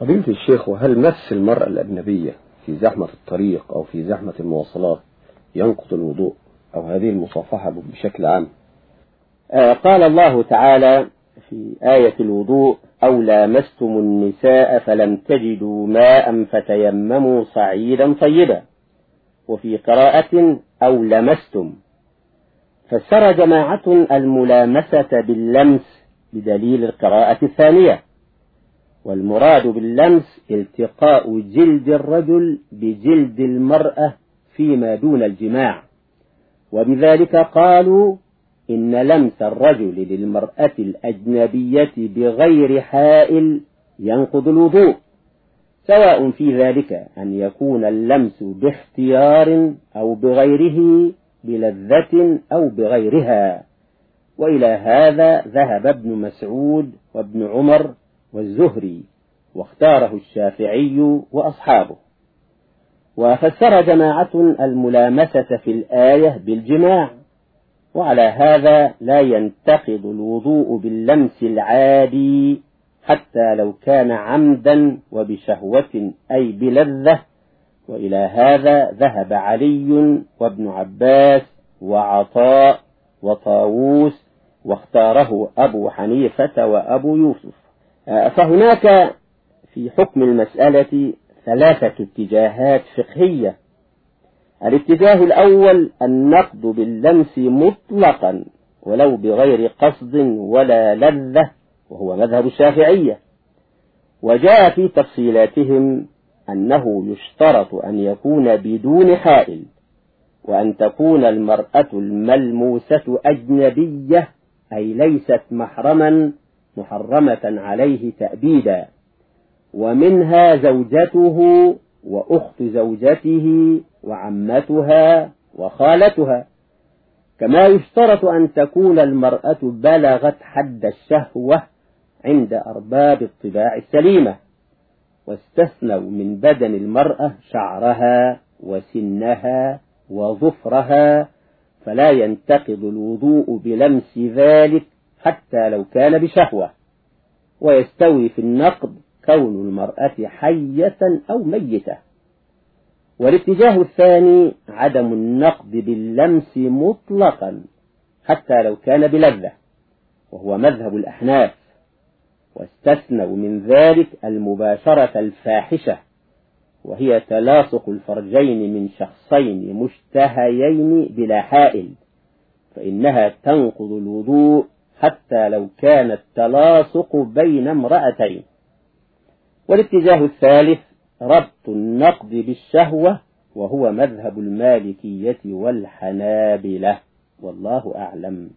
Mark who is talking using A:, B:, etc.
A: فضيلة الشيخ وهل مس المرأة الأجنبية في زحمة الطريق أو في زحمة المواصلات ينقض الوضوء أو هذه المصافحة بشكل عام؟
B: آه قال الله تعالى في آية الوضوء أو لامستم النساء فلم تجدوا ماء فتيمموا صعيدا طيبا. وفي قراءة أو لمستم. فسر جماعة الملامسة باللمس بدليل القراءة الثانية. والمراد باللمس التقاء جلد الرجل بجلد المرأة فيما دون الجماع. وبذلك قالوا إن لمس الرجل للمرأة الأجنبية بغير حائل ينقض الوضوء سواء في ذلك أن يكون اللمس باختيار أو بغيره بلذة أو بغيرها. وإلى هذا ذهب ابن مسعود وابن عمر والزهري واختاره الشافعي وأصحابه. وفسر جماعة الملامسة في الآية بالجماع وعلى هذا لا ينتقض الوضوء باللمس العادي حتى لو كان عمدا وبشهوة أي بلذة. وإلى هذا ذهب علي وابن عباس وعطاء وطاووس واختاره أبو حنيفة وأبو يوسف. فهناك في حكم المسألة ثلاثة اتجاهات فقهية. الاتجاه الأول النقد باللمس مطلقا ولو بغير قصد ولا لذة وهو مذهب الشافعية. وجاء في تفصيلاتهم أنه يشترط أن يكون بدون حائل وأن تكون المرأة الملموسة أجنبية أي ليست محرما محرمة عليه تأبيدا ومنها زوجته وأخت زوجته وعمتها وخالتها. كما يشترط أن تكون المرأة بلغت حد الشهوة عند أرباب الطباع السليمة واستثنوا من بدن المرأة شعرها وسنها وظفرها فلا ينتقض الوضوء بلمس ذلك حتى لو كان بشهوة. ويستوي في النقد كون المرأة حية أو ميتة. والاتجاه الثاني عدم النقد باللمس مطلقا حتى لو كان بلذة وهو مذهب الأحناف واستثنوا من ذلك المباشرة الفاحشة وهي تلاصق الفرجين من شخصين مشتهيين بلا حائل فإنها تنقض الوضوء حتى لو كان التلاصق بين امرأتين. والاتجاه الثالث ربط النقد بالشهوة وهو مذهب المالكية والحنابلة. والله أعلم.